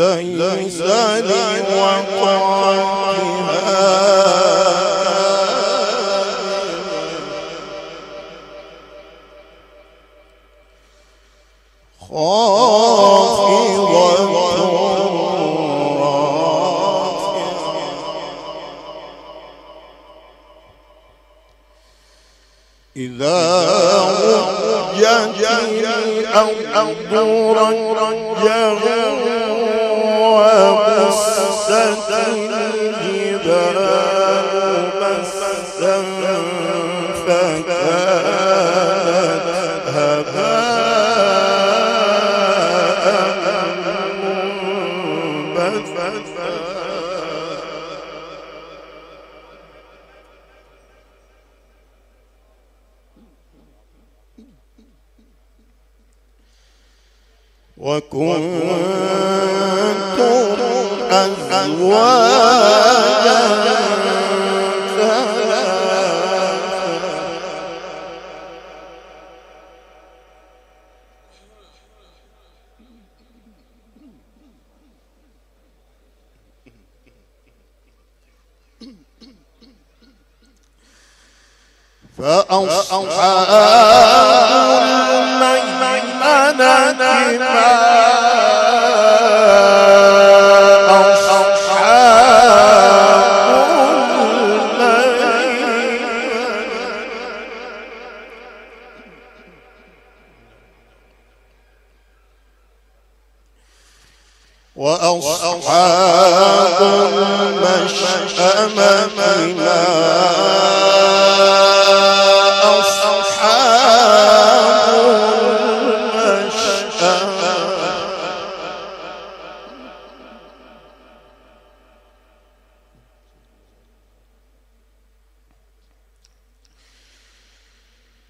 ليس لوقعتها وكنتم أزواجا فأصحاب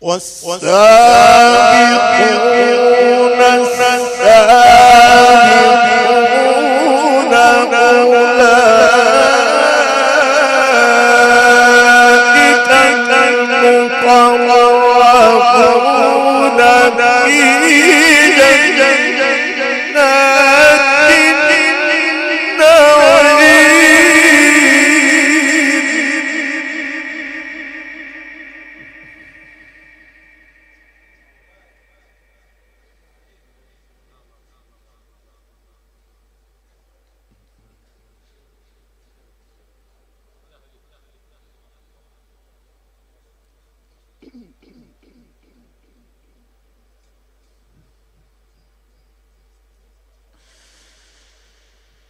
والسابقين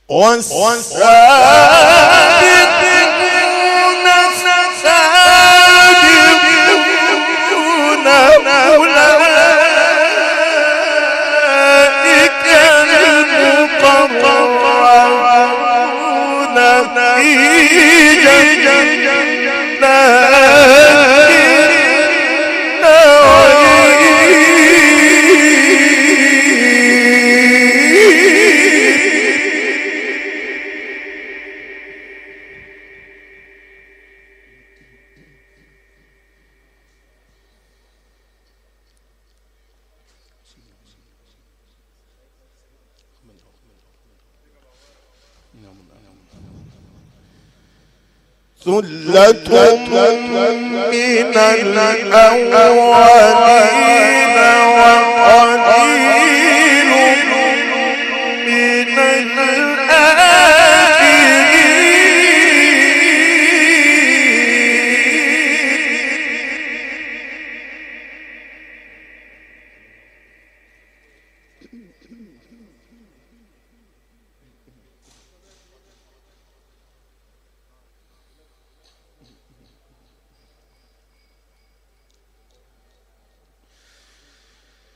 Once, once, once, ثلة من الأولين وقليل من الآخرين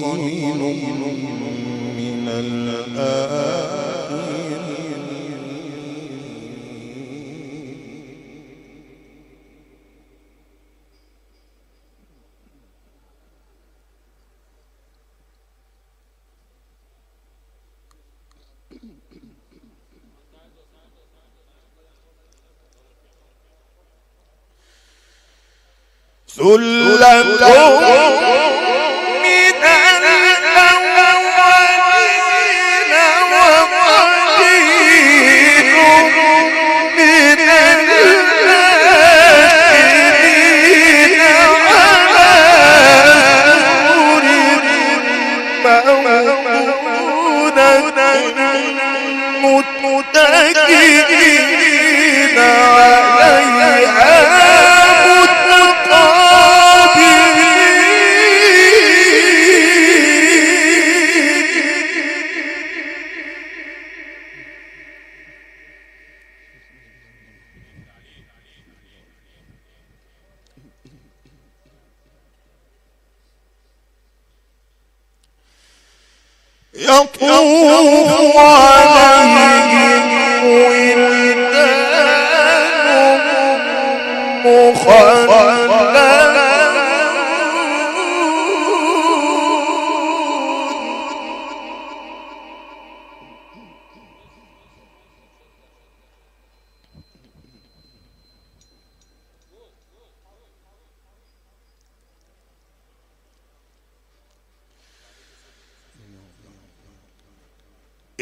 وقليل من الآخرين ثلة متكئين عليها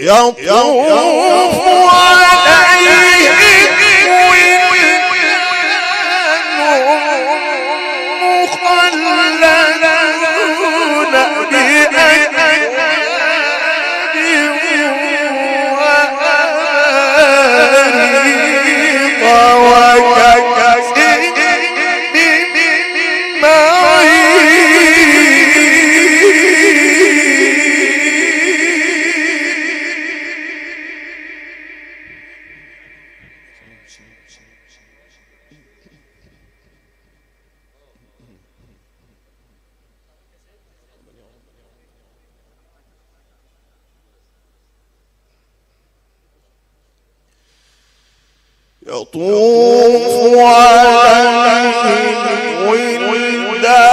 يطوف عليهم يطوف عليهم ولدان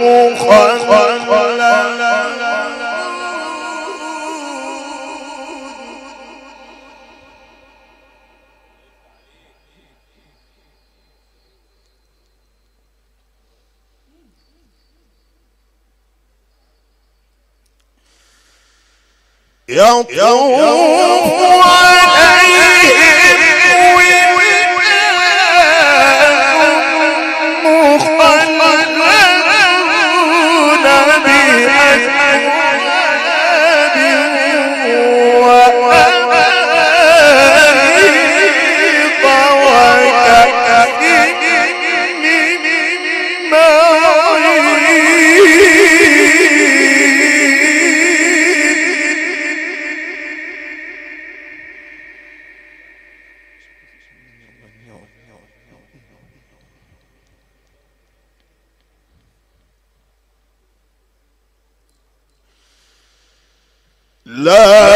مخلدون يطوف عليهم love.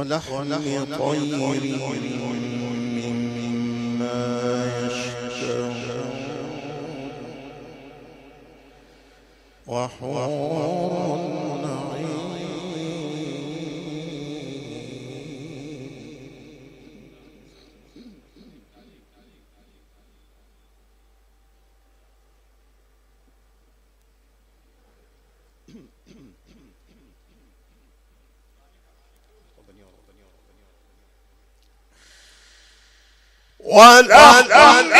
ولحم طير مما يشتهون وحور ولحم طير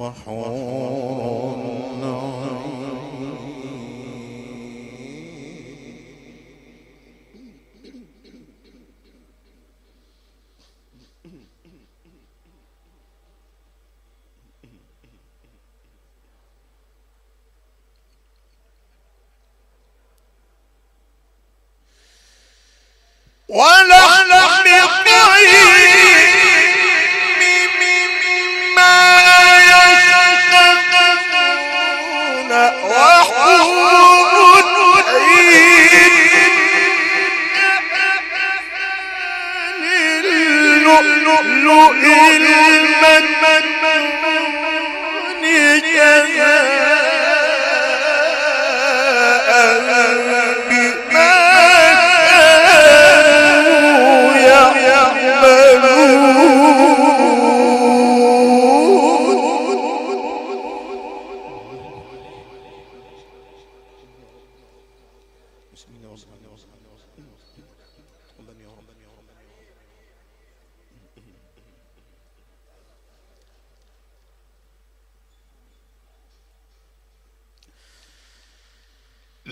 وحور. المكتوم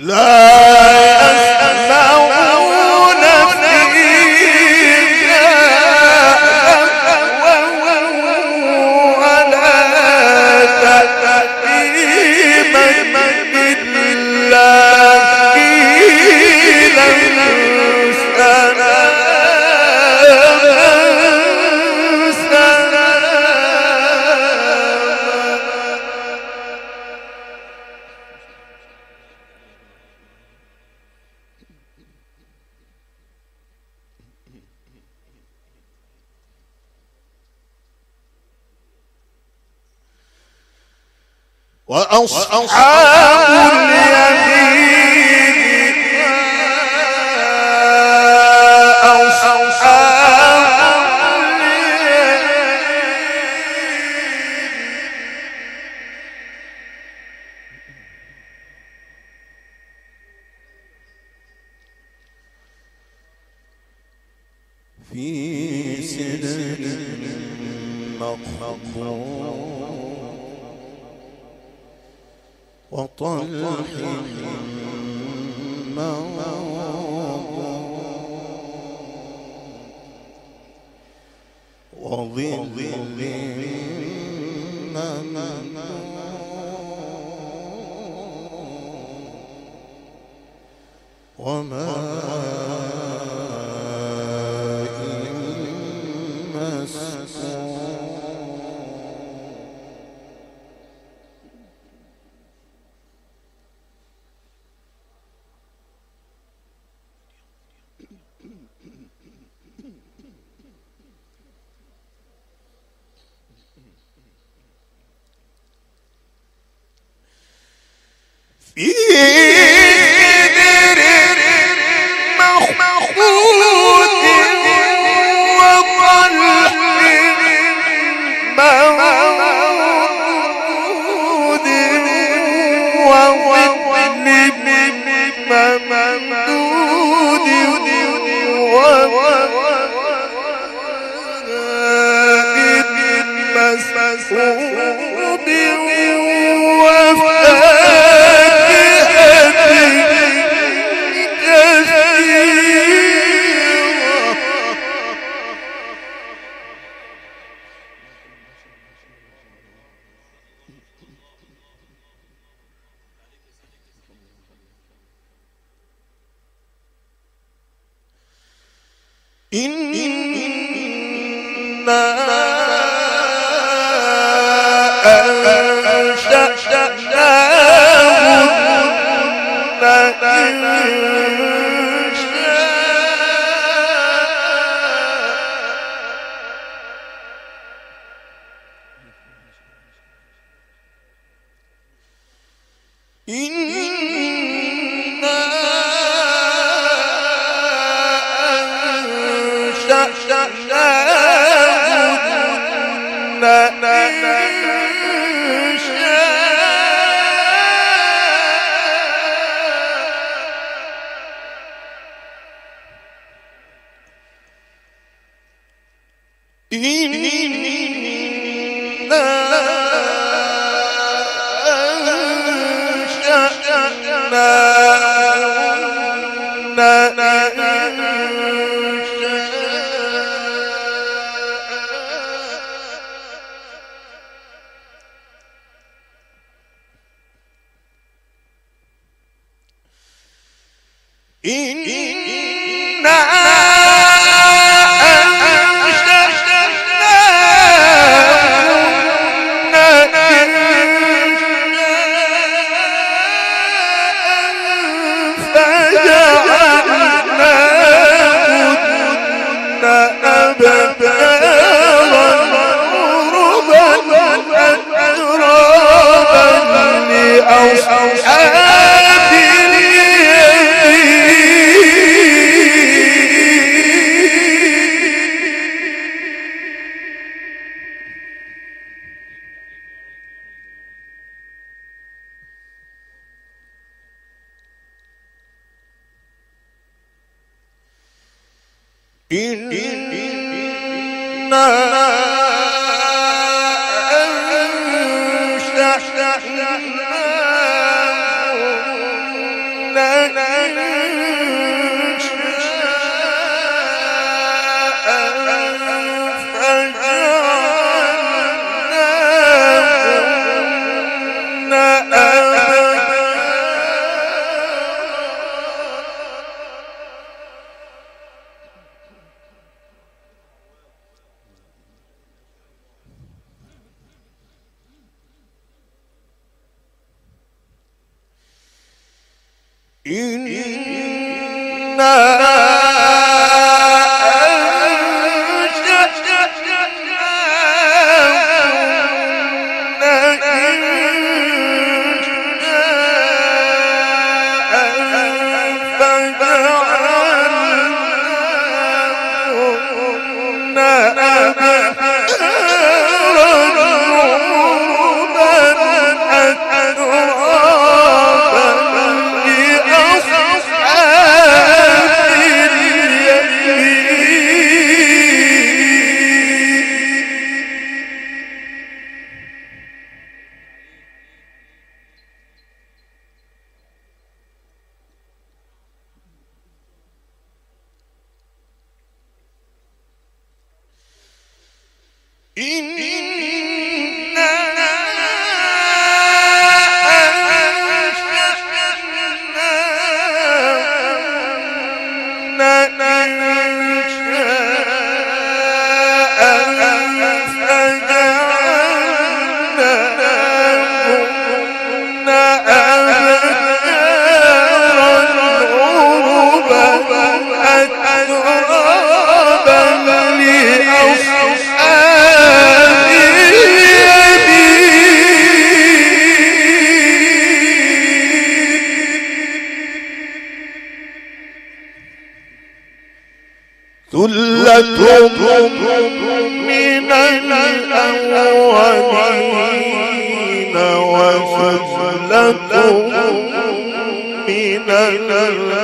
Love. وأصحاب اليمين منضود وظل وماء إنا إنا إنا ثلة من الأولين وثلة من الآخرين.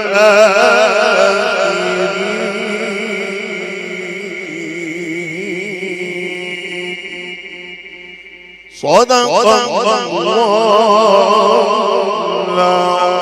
صدق الله